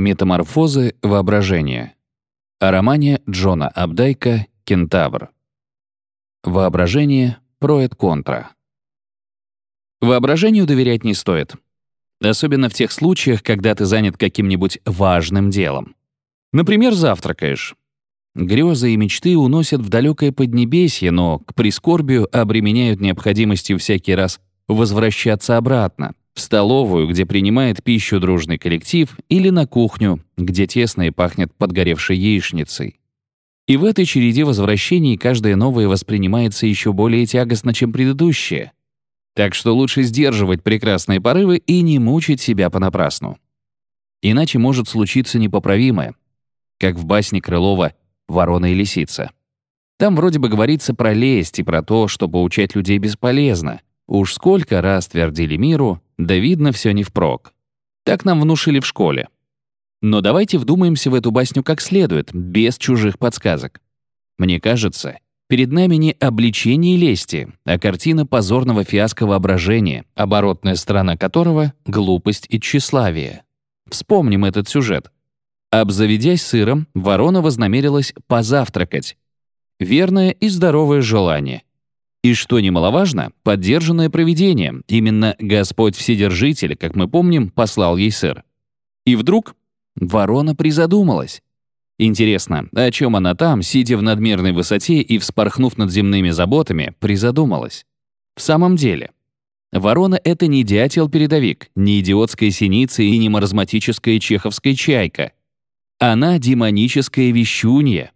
Метаморфозы воображения. О романе Джона Абдайка «Кентавр». Воображение про et контра. Воображению доверять не стоит. Особенно в тех случаях, когда ты занят каким-нибудь важным делом. Например, завтракаешь. Грезы и мечты уносят в далекое поднебесье, но к прискорбию обременяют необходимостью всякий раз возвращаться обратно, в столовую, где принимает пищу дружный коллектив, или на кухню, где тесно и пахнет подгоревшей яичницей. И в этой череде возвращений каждое новое воспринимается еще более тягостно, чем предыдущее. Так что лучше сдерживать прекрасные порывы и не мучить себя понапрасну. Иначе может случиться непоправимое, как в басне Крылова «Ворона и лисица». Там вроде бы говорится про лесть и про то, что поучать людей бесполезно. Уж сколько раз твердили миру, да видно все не впрок. Так нам внушили в школе. Но давайте вдумаемся в эту басню как следует, без чужих подсказок. Мне кажется, перед нами не обличение лести, а картина позорного фиаско воображения, оборотная сторона которого — глупость и тщеславие. Вспомним этот сюжет. Обзаведясь сыром, ворона вознамерилась позавтракать. Верное и здоровое желание. И что немаловажно, поддержанное провидением. Именно Господь Вседержитель, как мы помним, послал ей сыр. И вдруг ворона призадумалась. Интересно, о чем она там, сидя в надмерной высоте и вспорхнув над земными заботами, призадумалась? В самом деле, ворона — это не дятел-передовик, не идиотская синица и не маразматическая чеховская чайка — она демоническая вещунья.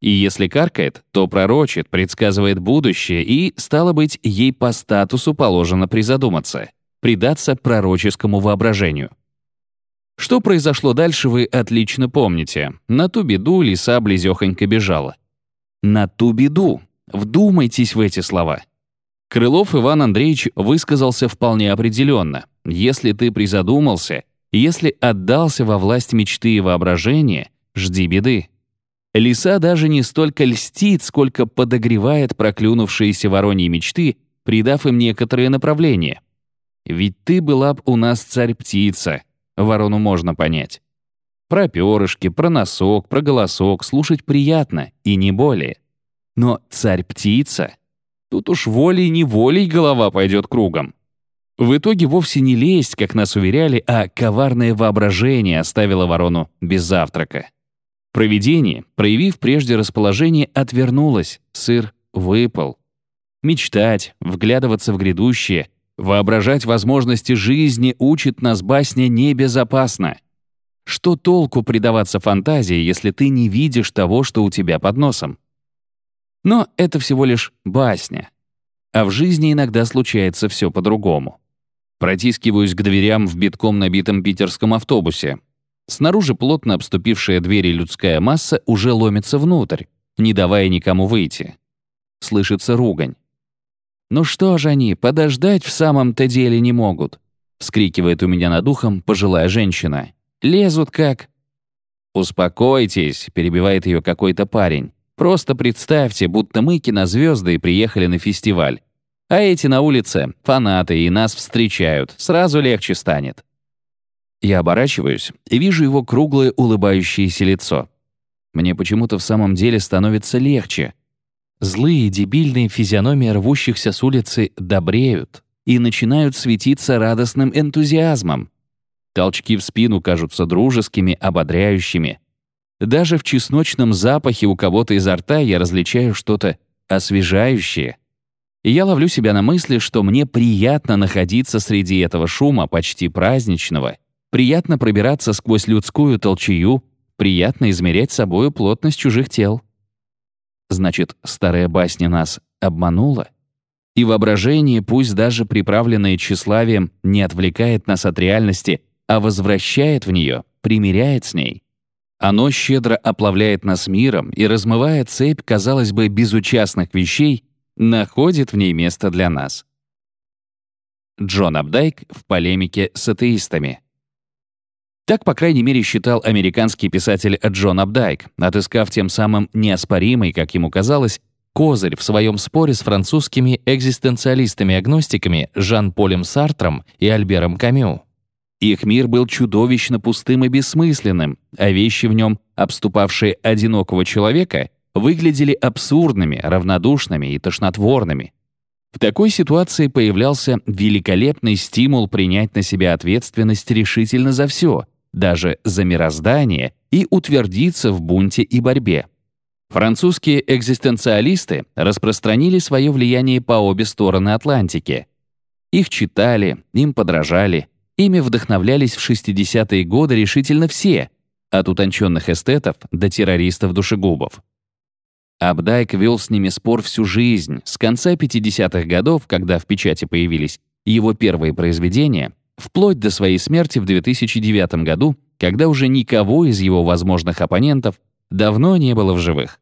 И если каркает, то пророчит, предсказывает будущее, и, стало быть, ей по статусу положено призадуматься, предаться пророческому воображению. Что произошло дальше, вы отлично помните. На ту беду лиса близёхонько бежала. На ту беду. Вдумайтесь в эти слова. Крылов Иван Андреевич высказался вполне определенно. Если ты призадумался — если отдался во власть мечты и воображения, жди беды. Лиса даже не столько льстит, сколько подогревает проклюнувшиеся вороньи мечты, придав им некоторые направления. Ведь ты была б у нас царь-птица, ворону можно понять. Про перышки, про носок, про голосок слушать приятно, и не более. Но царь-птица? Тут уж волей-неволей голова пойдет кругом. В итоге вовсе не лесть, как нас уверяли, а коварное воображение оставило ворону без завтрака. Провидение, проявив прежде расположение, отвернулось, сыр выпал. Мечтать, вглядываться в грядущее, воображать возможности жизни учит нас басня небезопасно. Что толку предаваться фантазии, если ты не видишь того, что у тебя под носом? Но это всего лишь басня. А в жизни иногда случается все по-другому. Протискиваюсь к дверям в битком набитом питерском автобусе. Снаружи плотно обступившая двери людская масса уже ломится внутрь, не давая никому выйти. Слышится ругань. «Ну что же они, подождать в самом-то деле не могут?» вскрикивает у меня над ухом пожилая женщина. «Лезут как...» «Успокойтесь», — перебивает ее какой-то парень. «Просто представьте, будто мы кинозвезды и приехали на фестиваль. А эти на улице — фанаты, и нас встречают. Сразу легче станет. Я оборачиваюсь и вижу его круглое улыбающееся лицо. Мне почему-то в самом деле становится легче. Злые дебильные физиономии рвущихся с улицы добреют и начинают светиться радостным энтузиазмом. Толчки в спину кажутся дружескими, ободряющими. Даже в чесночном запахе у кого-то изо рта я различаю что-то освежающее — и я ловлю себя на мысли, что мне приятно находиться среди этого шума почти праздничного, приятно пробираться сквозь людскую толчую, приятно измерять собою плотность чужих тел. Значит, старая басня нас обманула? И воображение, пусть даже приправленное тщеславием, не отвлекает нас от реальности, а возвращает в нее, примиряет с ней. Оно щедро оплавляет нас миром и размывая цепь, казалось бы, безучастных вещей, находит в ней место для нас. Джон Абдайк в полемике с атеистами. Так, по крайней мере, считал американский писатель Джон Абдайк, отыскав тем самым неоспоримый, как ему казалось, козырь в своем споре с французскими экзистенциалистами-агностиками Жан-Полем Сартром и Альбером Камю. Их мир был чудовищно пустым и бессмысленным, а вещи в нем, обступавшие одинокого человека, выглядели абсурдными, равнодушными и тошнотворными. В такой ситуации появлялся великолепный стимул принять на себя ответственность решительно за все, даже за мироздание, и утвердиться в бунте и борьбе. Французские экзистенциалисты распространили свое влияние по обе стороны Атлантики. Их читали, им подражали, ими вдохновлялись в 60-е годы решительно все, от утонченных эстетов до террористов-душегубов. Абдайк вел с ними спор всю жизнь, с конца 50-х годов, когда в печати появились его первые произведения, вплоть до своей смерти в 2009 году, когда уже никого из его возможных оппонентов давно не было в живых.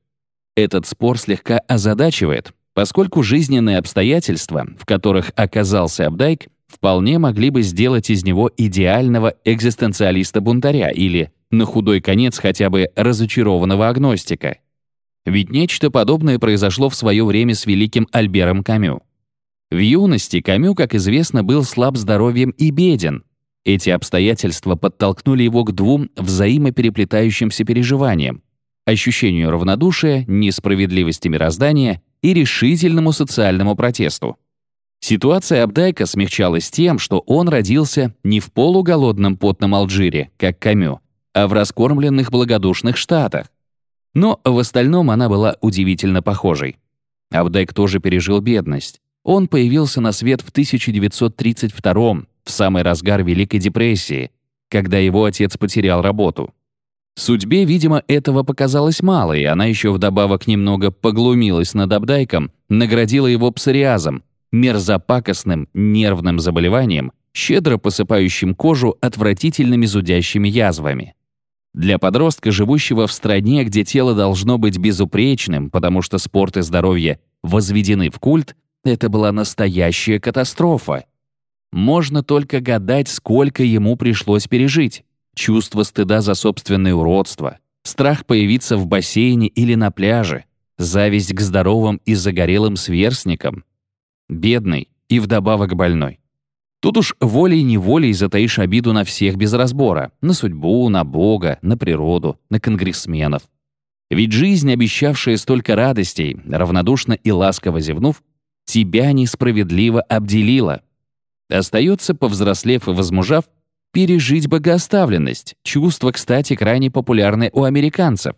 Этот спор слегка озадачивает, поскольку жизненные обстоятельства, в которых оказался Абдайк, вполне могли бы сделать из него идеального экзистенциалиста-бунтаря или, на худой конец, хотя бы разочарованного агностика. Ведь нечто подобное произошло в свое время с великим Альбером Камю. В юности Камю, как известно, был слаб здоровьем и беден. Эти обстоятельства подтолкнули его к двум взаимопереплетающимся переживаниям ощущению равнодушия, несправедливости мироздания и решительному социальному протесту. Ситуация Абдайка смягчалась тем, что он родился не в полуголодном потном Алжире, как Камю, а в раскормленных благодушных Штатах. Но в остальном она была удивительно похожей. Абдайк тоже пережил бедность. Он появился на свет в 1932 в самый разгар Великой депрессии, когда его отец потерял работу. Судьбе, видимо, этого показалось мало, и она еще вдобавок немного поглумилась над Абдайком, наградила его псориазом, мерзопакостным нервным заболеванием, щедро посыпающим кожу отвратительными зудящими язвами. Для подростка, живущего в стране, где тело должно быть безупречным, потому что спорт и здоровье возведены в культ, это была настоящая катастрофа. Можно только гадать, сколько ему пришлось пережить чувство стыда за собственное уродство, страх появиться в бассейне или на пляже, зависть к здоровым и загорелым сверстникам. Бедный и вдобавок больной. Тут уж волей-неволей затаишь обиду на всех без разбора. На судьбу, на Бога, на природу, на конгрессменов. Ведь жизнь, обещавшая столько радостей, равнодушно и ласково зевнув, тебя несправедливо обделила. Остается, повзрослев и возмужав, пережить богооставленность, чувство, кстати, крайне популярное у американцев,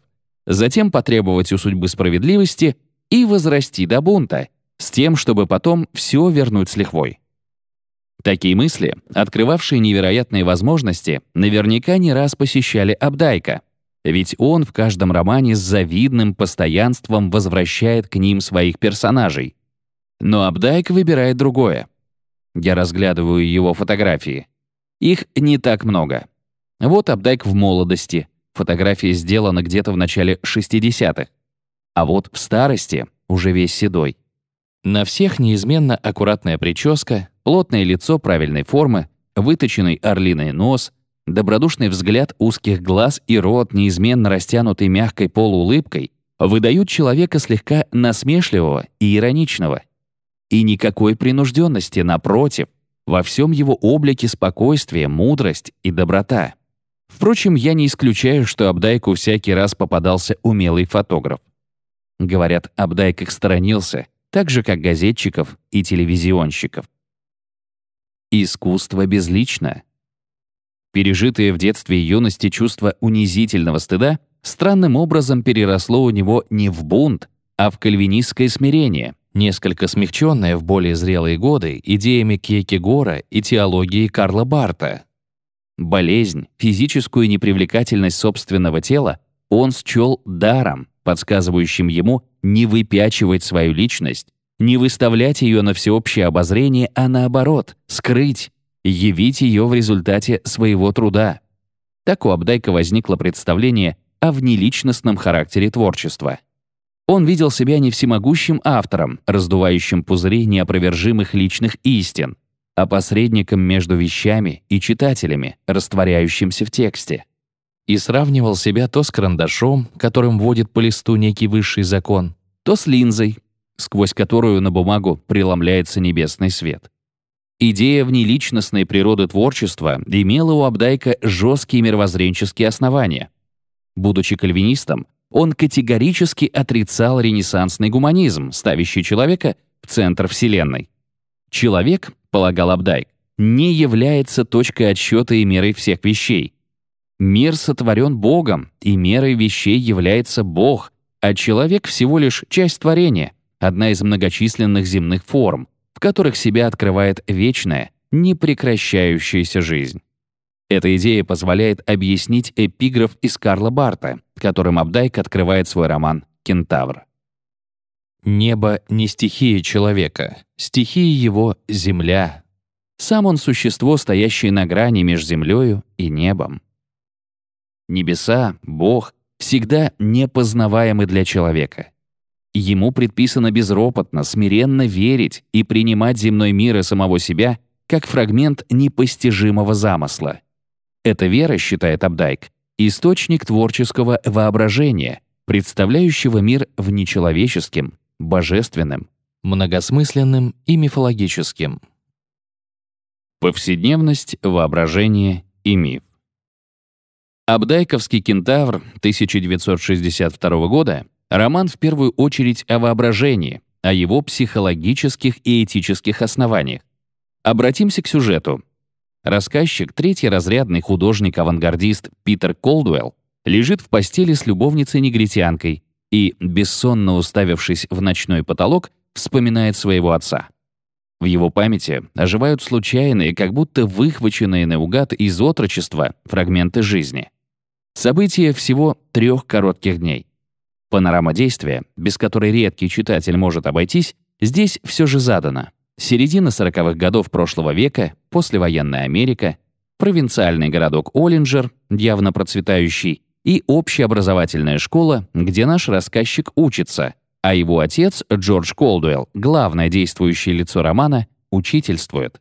затем потребовать у судьбы справедливости и возрасти до бунта, с тем, чтобы потом все вернуть с лихвой. Такие мысли, открывавшие невероятные возможности, наверняка не раз посещали Абдайка, ведь он в каждом романе с завидным постоянством возвращает к ним своих персонажей. Но Абдайк выбирает другое. Я разглядываю его фотографии. Их не так много. Вот Абдайк в молодости. Фотография сделана где-то в начале 60-х. А вот в старости уже весь седой. На всех неизменно аккуратная прическа, плотное лицо правильной формы, выточенный орлиный нос, добродушный взгляд узких глаз и рот, неизменно растянутый мягкой полуулыбкой, выдают человека слегка насмешливого и ироничного. И никакой принужденности, напротив, во всем его облике спокойствие, мудрость и доброта. Впрочем, я не исключаю, что Абдайку всякий раз попадался умелый фотограф. Говорят, Абдайк их сторонился, так же, как газетчиков и телевизионщиков. Искусство безлично. Пережитое в детстве и юности чувство унизительного стыда странным образом переросло у него не в бунт, а в кальвинистское смирение — несколько смягченная в более зрелые годы идеями Кьекегора и теологией Карла Барта. Болезнь, физическую непривлекательность собственного тела он счел даром, подсказывающим ему не выпячивать свою личность, не выставлять ее на всеобщее обозрение, а наоборот, скрыть, явить ее в результате своего труда. Так у Абдайка возникло представление о внеличностном характере творчества. Он видел себя не всемогущим автором, раздувающим пузыри неопровержимых личных истин, а посредником между вещами и читателями, растворяющимся в тексте. И сравнивал себя то с карандашом, которым вводит по листу некий высший закон, то с линзой, сквозь которую на бумагу преломляется небесный свет. Идея внеличностной природы творчества имела у Абдайка жесткие мировоззренческие основания. Будучи кальвинистом, он категорически отрицал ренессансный гуманизм, ставящий человека в центр Вселенной. Человек, полагал Абдайк, не является точкой отсчета и мерой всех вещей. Мир сотворен Богом, и мерой вещей является Бог, а человек всего лишь часть творения, одна из многочисленных земных форм, в которых себя открывает вечная, непрекращающаяся жизнь. Эта идея позволяет объяснить эпиграф из Карла Барта, которым Абдайк открывает свой роман «Кентавр». Небо — не стихия человека, стихия его — земля. Сам он — существо, стоящее на грани между землею и небом. Небеса, Бог, всегда непознаваемы для человека. Ему предписано безропотно, смиренно верить и принимать земной мир и самого себя как фрагмент непостижимого замысла. Эта вера, считает Абдайк, источник творческого воображения, представляющего мир в нечеловеческим, божественным, многосмысленным и мифологическим. Повседневность, воображение и миф. Абдайковский кентавр 1962 года — роман в первую очередь о воображении, о его психологических и этических основаниях. Обратимся к сюжету. Рассказчик, третий разрядный художник-авангардист Питер Колдуэлл, лежит в постели с любовницей-негритянкой и, бессонно уставившись в ночной потолок, вспоминает своего отца. В его памяти оживают случайные, как будто выхваченные наугад из отрочества фрагменты жизни. События всего трех коротких дней. Панорама действия, без которой редкий читатель может обойтись, здесь все же задана. Середина 40-х годов прошлого века, послевоенная Америка, провинциальный городок Оллинджер, явно процветающий, и общеобразовательная школа, где наш рассказчик учится, а его отец, Джордж Колдуэлл, главное действующее лицо романа, учительствует.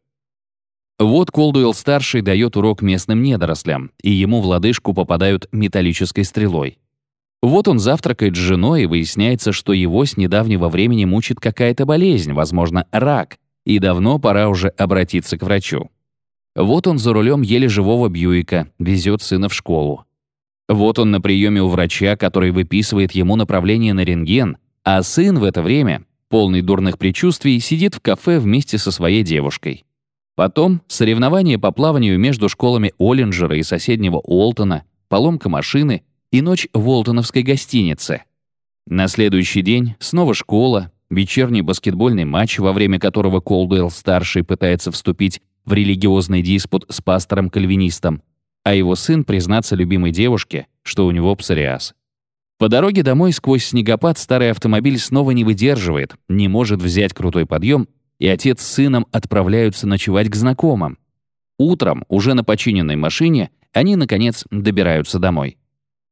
Вот Колдуэлл-старший дает урок местным недорослям, и ему в лодыжку попадают металлической стрелой. Вот он завтракает с женой, и выясняется, что его с недавнего времени мучит какая-то болезнь, возможно, рак, и давно пора уже обратиться к врачу. Вот он за рулем еле живого Бьюика, везет сына в школу. Вот он на приеме у врача, который выписывает ему направление на рентген, а сын в это время, полный дурных предчувствий, сидит в кафе вместе со своей девушкой. Потом соревнования по плаванию между школами Оллинджера и соседнего Уолтона, поломка машины и ночь в Уолтоновской гостинице. На следующий день снова школа, вечерний баскетбольный матч, во время которого Колдуэлл-старший пытается вступить в религиозный диспут с пастором-кальвинистом, а его сын признаться любимой девушке, что у него псориаз. По дороге домой сквозь снегопад старый автомобиль снова не выдерживает, не может взять крутой подъем и отец с сыном отправляются ночевать к знакомым. Утром, уже на починенной машине, они, наконец, добираются домой.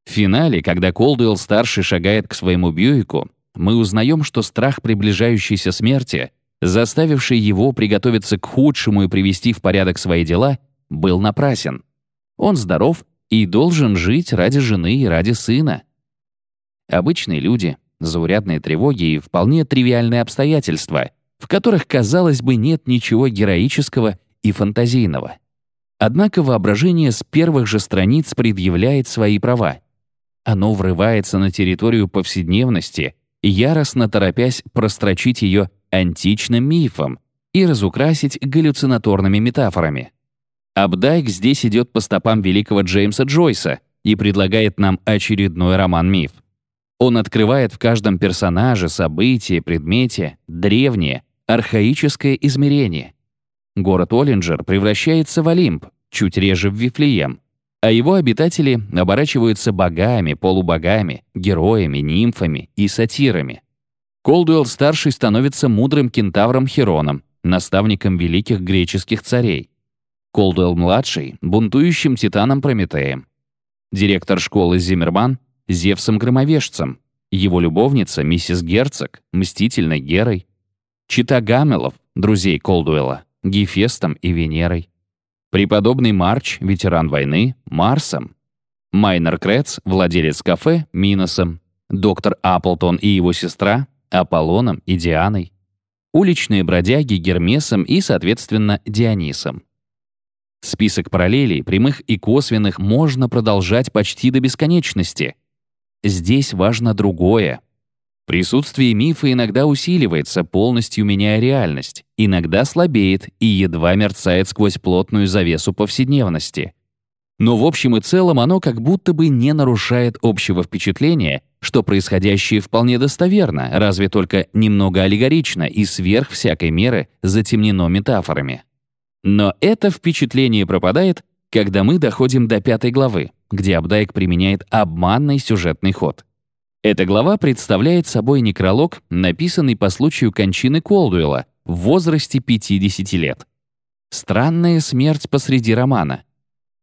В финале, когда Колдуэлл-старший шагает к своему Бьюику, мы узнаем, что страх приближающейся смерти, заставивший его приготовиться к худшему и привести в порядок свои дела, был напрасен. Он здоров и должен жить ради жены и ради сына. Обычные люди, заурядные тревоги и вполне тривиальные обстоятельства — в которых, казалось бы, нет ничего героического и фантазийного. Однако воображение с первых же страниц предъявляет свои права. Оно врывается на территорию повседневности, яростно торопясь прострочить ее античным мифом и разукрасить галлюцинаторными метафорами. Абдайк здесь идет по стопам великого Джеймса Джойса и предлагает нам очередной роман-миф. Он открывает в каждом персонаже, событии, предмете древнее, архаическое измерение. Город Оллинджер превращается в Олимп, чуть реже в Вифлеем, а его обитатели оборачиваются богами, полубогами, героями, нимфами и сатирами. Колдуэлл-старший становится мудрым кентавром Хероном, наставником великих греческих царей. Колдуэлл-младший — бунтующим титаном Прометеем. Директор школы Зиммерман — Зевсом-громовежцем. Его любовница, миссис Герцог, мстительной Герой. Чита Гамелов, друзей Колдуэлла, Гефестом и Венерой. Преподобный Марч, ветеран войны, Марсом. Майнер Крец, владелец кафе, Миносом. Доктор Апплтон и его сестра, Аполлоном и Дианой. уличные бродяги Гермесом и, соответственно, Дионисом. Список параллелей, прямых и косвенных, можно продолжать почти до бесконечности. Здесь важно другое. Присутствие мифа иногда усиливается, полностью меняя реальность, иногда слабеет и едва мерцает сквозь плотную завесу повседневности. Но в общем и целом оно как будто бы не нарушает общего впечатления, что происходящее вполне достоверно, разве только немного аллегорично и сверх всякой меры затемнено метафорами. Но это впечатление пропадает, когда мы доходим до пятой главы, где Абдайк применяет обманный сюжетный ход. Эта глава представляет собой некролог, написанный по случаю кончины Колдуэлла в возрасте 50 лет. Странная смерть посреди романа.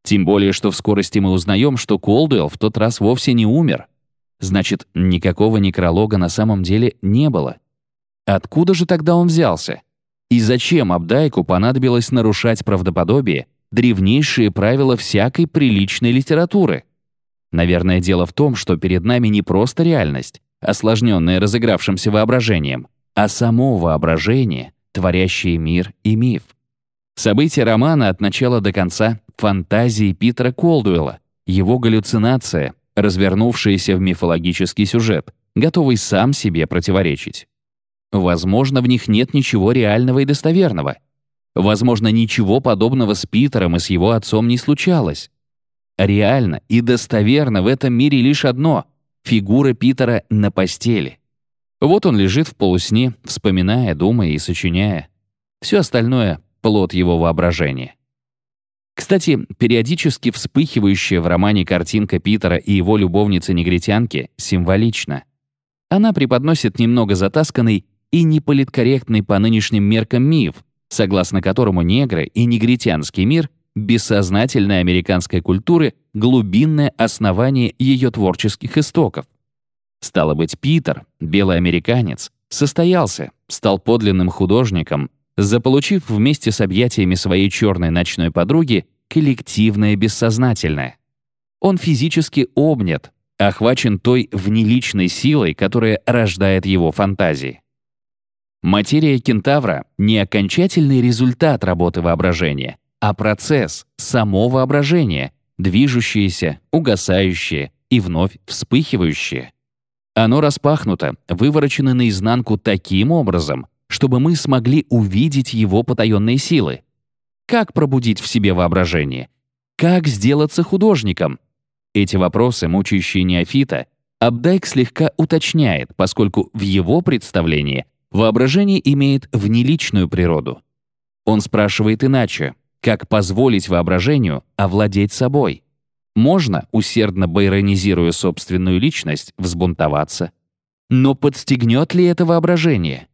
Тем более, что в скорости мы узнаем, что Колдуэлл в тот раз вовсе не умер. Значит, никакого некролога на самом деле не было. Откуда же тогда он взялся? И зачем Абдайку понадобилось нарушать правдоподобие, древнейшие правила всякой приличной литературы? Наверное, дело в том, что перед нами не просто реальность, осложненная разыгравшимся воображением, а само воображение, творящее мир и миф. События романа от начала до конца — фантазии Питера Колдуэлла, его галлюцинация, развернувшаяся в мифологический сюжет, готовый сам себе противоречить. Возможно, в них нет ничего реального и достоверного. Возможно, ничего подобного с Питером и с его отцом не случалось. Реально и достоверно в этом мире лишь одно — фигура Питера на постели. Вот он лежит в полусне, вспоминая, думая и сочиняя. Все остальное — плод его воображения. Кстати, периодически вспыхивающая в романе картинка Питера и его любовницы-негритянки символична. Она преподносит немного затасканный и неполиткорректный по нынешним меркам миф, согласно которому негры и негритянский мир бессознательной американской культуры глубинное основание ее творческих истоков. Стало быть, Питер, белый американец, состоялся, стал подлинным художником, заполучив вместе с объятиями своей черной ночной подруги коллективное бессознательное. Он физически обнят, охвачен той внеличной силой, которая рождает его фантазии. Материя кентавра — не окончательный результат работы воображения, а процесс, само воображение, движущееся, угасающее и вновь вспыхивающее. Оно распахнуто, выворочено наизнанку таким образом, чтобы мы смогли увидеть его потаенные силы. Как пробудить в себе воображение? Как сделаться художником? Эти вопросы, мучающие неофита, Абдайк слегка уточняет, поскольку в его представлении воображение имеет внеличную природу. Он спрашивает иначе, как позволить воображению овладеть собой? Можно, усердно байронизируя собственную личность, взбунтоваться. Но подстегнет ли это воображение?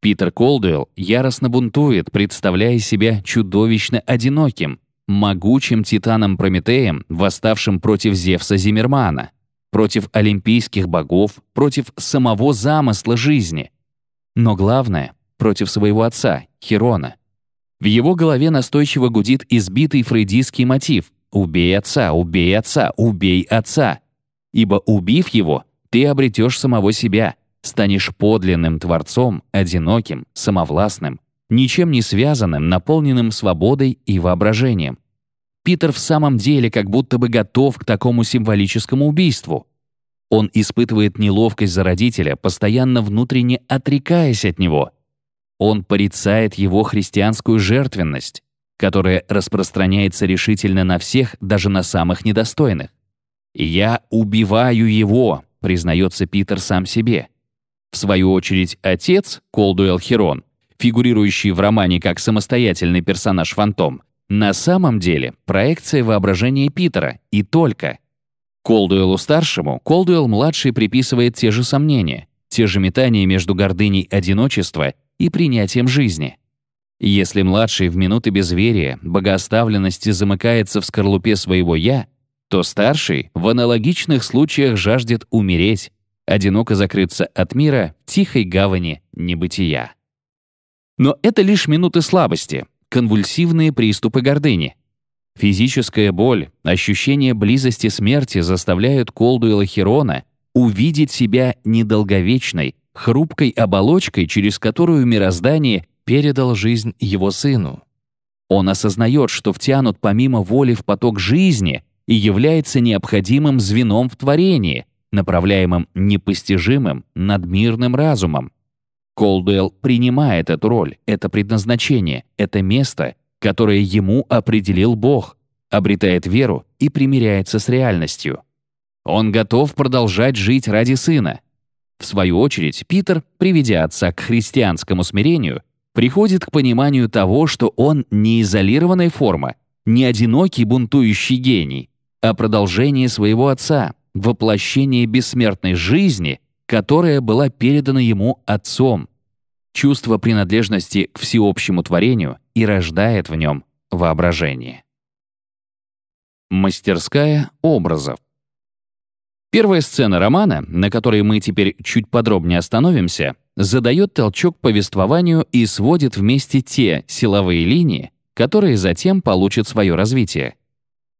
Питер Колдуэлл яростно бунтует, представляя себя чудовищно одиноким, могучим титаном Прометеем, восставшим против Зевса Зиммермана, против олимпийских богов, против самого замысла жизни. Но главное — против своего отца, Херона. В его голове настойчиво гудит избитый фрейдистский мотив «Убей отца, убей отца, убей отца». Ибо убив его, ты обретешь самого себя, станешь подлинным творцом, одиноким, самовластным, ничем не связанным, наполненным свободой и воображением. Питер в самом деле как будто бы готов к такому символическому убийству. Он испытывает неловкость за родителя, постоянно внутренне отрекаясь от него — он порицает его христианскую жертвенность, которая распространяется решительно на всех, даже на самых недостойных. «Я убиваю его», — признается Питер сам себе. В свою очередь, отец, Колдуэлл Херон, фигурирующий в романе как самостоятельный персонаж-фантом, на самом деле проекция воображения Питера, и только. Колдуэллу-старшему Колдуэлл-младший приписывает те же сомнения, те же метания между гордыней одиночества и принятием жизни. Если младший в минуты безверия, богооставленности замыкается в скорлупе своего «я», то старший в аналогичных случаях жаждет умереть, одиноко закрыться от мира в тихой гавани небытия. Но это лишь минуты слабости, конвульсивные приступы гордыни. Физическая боль, ощущение близости смерти заставляют Колдуэла Херона увидеть себя недолговечной, хрупкой оболочкой, через которую мироздание передал жизнь его сыну. Он осознает, что втянут помимо воли в поток жизни и является необходимым звеном в творении, направляемым непостижимым надмирным разумом. Колдуэлл принимает эту роль, это предназначение, это место, которое ему определил Бог, обретает веру и примиряется с реальностью. Он готов продолжать жить ради сына. В свою очередь, Питер, приведя отца к христианскому смирению, приходит к пониманию того, что он не изолированная форма, не одинокий бунтующий гений, а продолжение своего отца, воплощение бессмертной жизни, которая была передана ему отцом. Чувство принадлежности к всеобщему творению и рождает в нем воображение. Мастерская образов. Первая сцена романа, на которой мы теперь чуть подробнее остановимся, задает толчок повествованию и сводит вместе те силовые линии, которые затем получат свое развитие.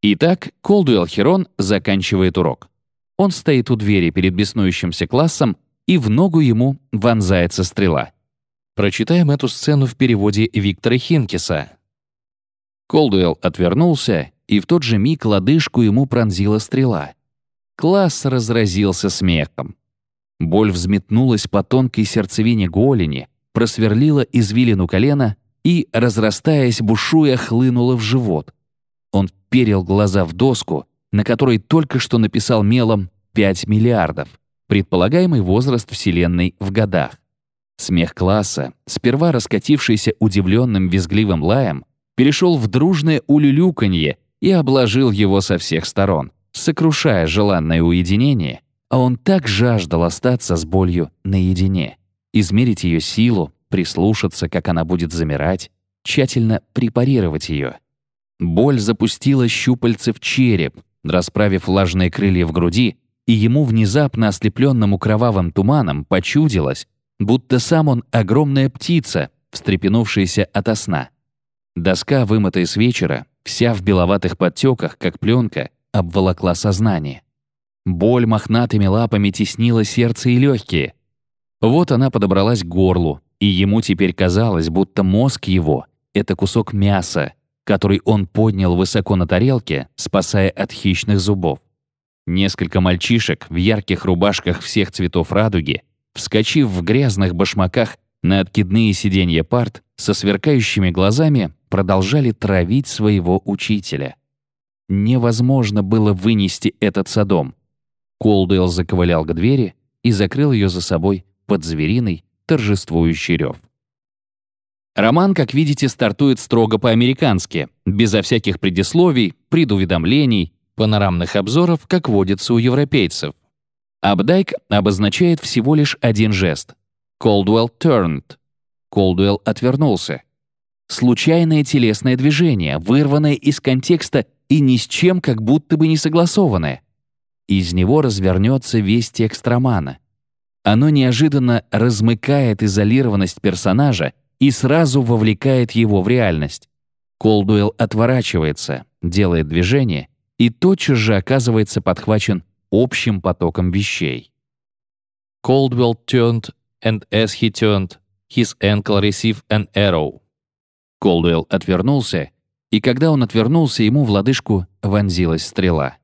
Итак, Колдуэлл Херон заканчивает урок. Он стоит у двери перед беснующимся классом, и в ногу ему вонзается стрела. Прочитаем эту сцену в переводе Виктора Хинкиса. Колдуэлл отвернулся, и в тот же миг лодыжку ему пронзила стрела. Класс разразился смехом. Боль взметнулась по тонкой сердцевине голени, просверлила извилину колена и, разрастаясь, бушуя, хлынула в живот. Он перил глаза в доску, на которой только что написал мелом 5 миллиардов, предполагаемый возраст Вселенной в годах. Смех класса, сперва раскатившийся удивленным визгливым лаем, перешел в дружное улюлюканье и обложил его со всех сторон, сокрушая желанное уединение, а он так жаждал остаться с болью наедине, измерить ее силу, прислушаться, как она будет замирать, тщательно препарировать ее. Боль запустила щупальце в череп, расправив влажные крылья в груди, и ему внезапно ослепленному кровавым туманом почудилось, будто сам он огромная птица, встрепенувшаяся ото сна. Доска, вымытая с вечера, вся в беловатых подтеках, как пленка, обволокла сознание. Боль мохнатыми лапами теснила сердце и легкие. Вот она подобралась к горлу, и ему теперь казалось, будто мозг его — это кусок мяса, который он поднял высоко на тарелке, спасая от хищных зубов. Несколько мальчишек в ярких рубашках всех цветов радуги, вскочив в грязных башмаках на откидные сиденья парт, со сверкающими глазами продолжали травить своего учителя. Невозможно было вынести этот садом. Колдуэлл заковылял к двери и закрыл ее за собой под звериный, торжествующий рев. Роман, как видите, стартует строго по-американски, безо всяких предисловий, предуведомлений, панорамных обзоров, как водится у европейцев. Абдайк обозначает всего лишь один жест. Колдуэлл turned. Колдуэлл отвернулся. Случайное телесное движение, вырванное из контекста и ни с чем как будто бы не согласованное. Из него развернется весь текст романа. Оно неожиданно размыкает изолированность персонажа и сразу вовлекает его в реальность. Колдуэлл отворачивается, делает движение и тотчас же оказывается подхвачен общим потоком вещей. Coldwell turned, and as he turned, his ankle received an arrow. Колдуэлл отвернулся, и когда он отвернулся, ему в лодыжку вонзилась стрела.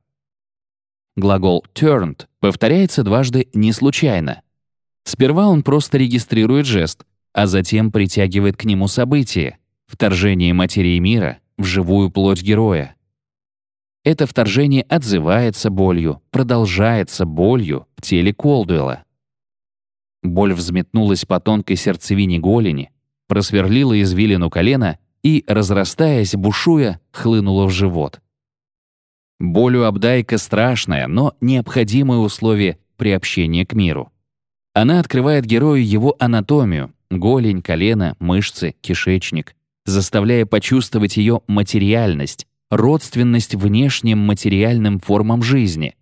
Глагол turned повторяется дважды не случайно. Сперва он просто регистрирует жест, а затем притягивает к нему событие — вторжение материи мира в живую плоть героя. Это вторжение отзывается болью, продолжается болью в теле Колдуэлла. Боль взметнулась по тонкой сердцевине голени, просверлила извилину колена и, разрастаясь, бушуя, хлынула в живот. Боль у Абдайка страшное, но необходимое условие приобщения к миру. Она открывает герою его анатомию, голень, колено, мышцы, кишечник, заставляя почувствовать ее материальность, родственность внешним материальным формам жизни.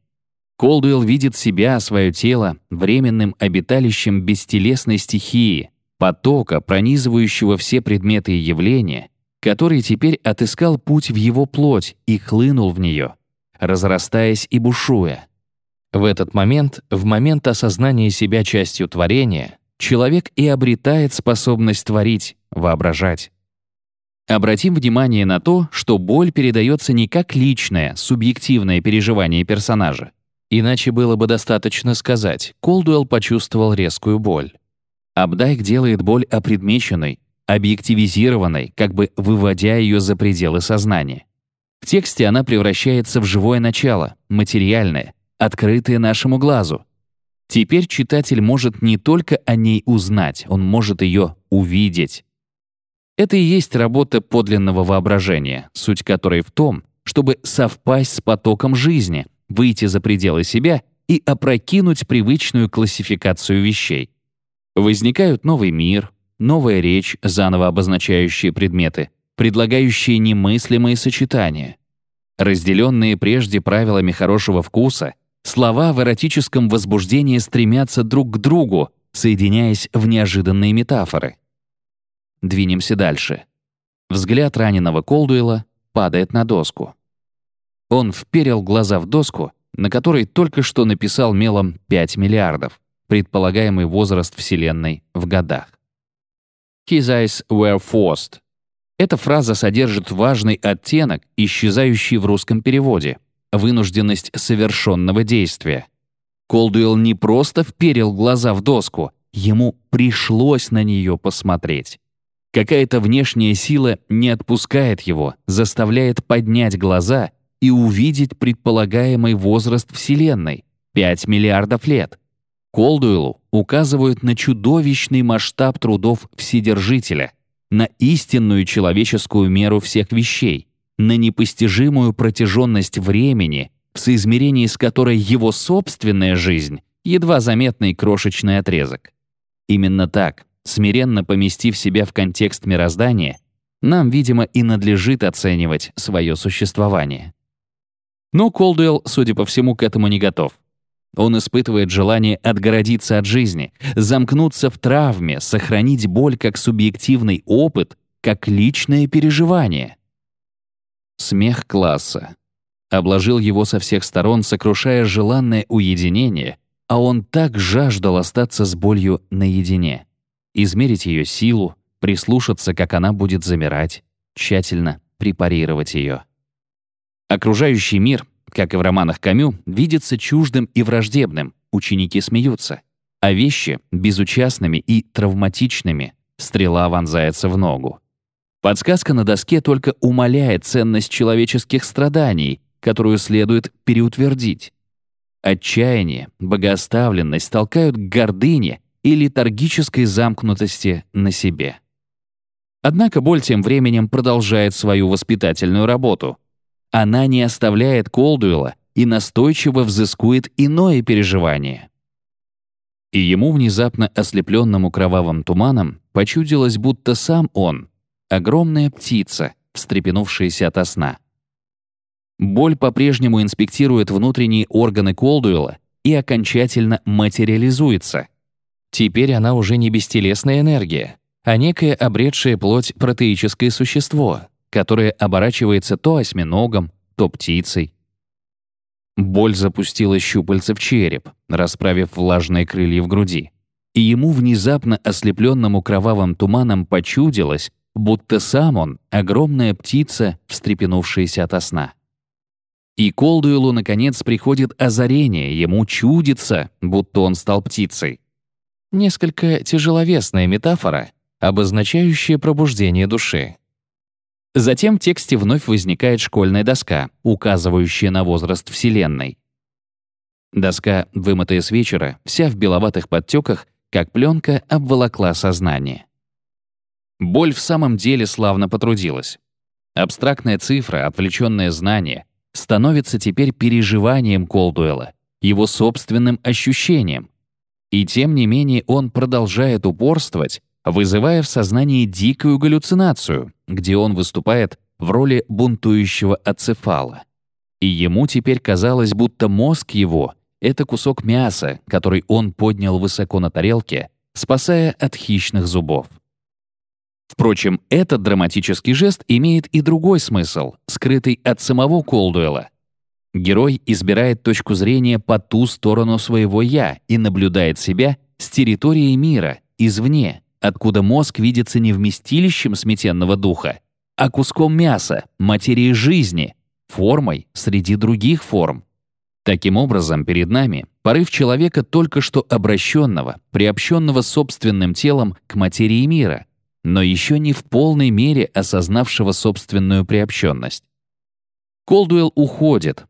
Колдуэлл видит себя, свое тело, временным обиталищем бестелесной стихии, потока, пронизывающего все предметы и явления, который теперь отыскал путь в его плоть и хлынул в нее, разрастаясь и бушуя. В этот момент, в момент осознания себя частью творения, человек и обретает способность творить, воображать. Обратим внимание на то, что боль передается не как личное, субъективное переживание персонажа. Иначе было бы достаточно сказать, Колдуэлл почувствовал резкую боль. Абдайк делает боль опредмеченной, объективизированной, как бы выводя ее за пределы сознания. В тексте она превращается в живое начало, материальное, открытое нашему глазу. Теперь читатель может не только о ней узнать, он может ее увидеть. Это и есть работа подлинного воображения, суть которой в том, чтобы совпасть с потоком жизни, выйти за пределы себя и опрокинуть привычную классификацию вещей. Возникают новый мир, новая речь, заново обозначающие предметы, предлагающие немыслимые сочетания. Разделенные прежде правилами хорошего вкуса, слова в эротическом возбуждении стремятся друг к другу, соединяясь в неожиданные метафоры. Двинемся дальше. Взгляд раненого Колдуэла падает на доску. Он вперил глаза в доску, на которой только что написал мелом 5 миллиардов, предполагаемый возраст Вселенной в годах. «His eyes were forced». Эта фраза содержит важный оттенок, исчезающий в русском переводе — вынужденность совершенного действия. Колдуэлл не просто вперил глаза в доску, ему пришлось на нее посмотреть. Какая-то внешняя сила не отпускает его, заставляет поднять глаза и увидеть предполагаемый возраст Вселенной — 5 миллиардов лет. Колдуэлу указывают на чудовищный масштаб трудов Вседержителя, на истинную человеческую меру всех вещей, на непостижимую протяженность времени, в соизмерении с которой его собственная жизнь — едва заметный крошечный отрезок. Именно так, смиренно поместив себя в контекст мироздания, нам, видимо, и надлежит оценивать свое существование. Но Колдуэлл, судя по всему, к этому не готов. Он испытывает желание отгородиться от жизни, замкнуться в травме, сохранить боль как субъективный опыт, как личное переживание. Смех класса. Обложил его со всех сторон, сокрушая желанное уединение, а он так жаждал остаться с болью наедине измерить ее силу, прислушаться, как она будет замирать, тщательно препарировать ее. Окружающий мир, как и в романах Камю, видится чуждым и враждебным, ученики смеются, а вещи — безучастными и травматичными, стрела вонзается в ногу. Подсказка на доске только умаляет ценность человеческих страданий, которую следует переутвердить. Отчаяние, богоставленность толкают к гордыне и летаргической замкнутости на себе. Однако боль тем временем продолжает свою воспитательную работу. Она не оставляет Колдуэла и настойчиво взыскует иное переживание. И ему, внезапно ослепленному кровавым туманом, почудилось, будто сам он — огромная птица, встрепенувшаяся ото сна. Боль по-прежнему инспектирует внутренние органы Колдуэла и окончательно материализуется — Теперь она уже не бестелесная энергия, а некое обретшее плоть протеическое существо, которое оборачивается то осьминогом, то птицей. Боль запустила щупальца в череп, расправив влажные крылья в груди. И ему внезапно ослепленному кровавым туманом почудилось, будто сам он — огромная птица, встрепенувшаяся ото сна. И Колдуэлу, наконец, приходит озарение, ему чудится, будто он стал птицей. Несколько тяжеловесная метафора, обозначающая пробуждение души. Затем в тексте вновь возникает школьная доска, указывающая на возраст Вселенной. Доска, вымытая с вечера, вся в беловатых подтеках, как пленка обволокла сознание. Боль в самом деле славно потрудилась. Абстрактная цифра, отвлеченное знание, становится теперь переживанием Колдуэла, его собственным ощущением, и тем не менее он продолжает упорствовать, вызывая в сознании дикую галлюцинацию, где он выступает в роли бунтующего ацефала. И ему теперь казалось, будто мозг его — это кусок мяса, который он поднял высоко на тарелке, спасая от хищных зубов. Впрочем, этот драматический жест имеет и другой смысл, скрытый от самого Колдуэла. Герой избирает точку зрения по ту сторону своего «я» и наблюдает себя с территории мира, извне, откуда мозг видится не вместилищем сметенного духа, а куском мяса, материи жизни, формой среди других форм. Таким образом, перед нами порыв человека только что обращенного, приобщенного собственным телом к материи мира, но еще не в полной мере осознавшего собственную приобщенность. Колдуэлл уходит.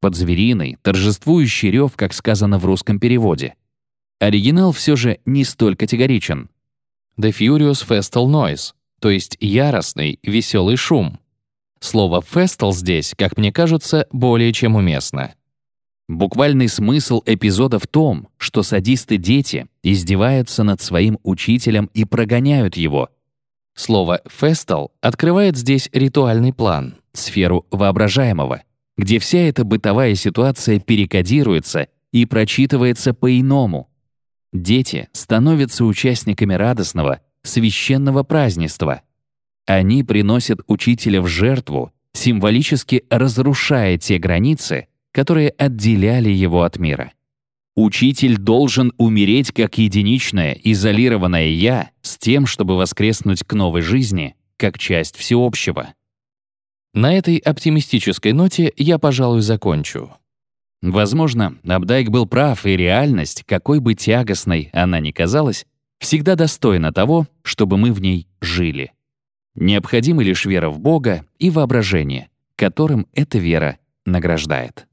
Под звериный, торжествующий рев, как сказано в русском переводе. Оригинал все же не столь категоричен. The Furious Festal Noise, то есть яростный, веселый шум. Слово «festal» здесь, как мне кажется, более чем уместно. Буквальный смысл эпизода в том, что садисты-дети издеваются над своим учителем и прогоняют его. Слово «фестал» открывает здесь ритуальный план, сферу воображаемого, где вся эта бытовая ситуация перекодируется и прочитывается по-иному. Дети становятся участниками радостного, священного празднества. Они приносят учителя в жертву, символически разрушая те границы, которые отделяли его от мира. Учитель должен умереть как единичное, изолированное «я» с тем, чтобы воскреснуть к новой жизни, как часть всеобщего. На этой оптимистической ноте я, пожалуй, закончу. Возможно, Абдайк был прав, и реальность, какой бы тягостной она ни казалась, всегда достойна того, чтобы мы в ней жили. Необходима лишь вера в Бога и воображение, которым эта вера награждает.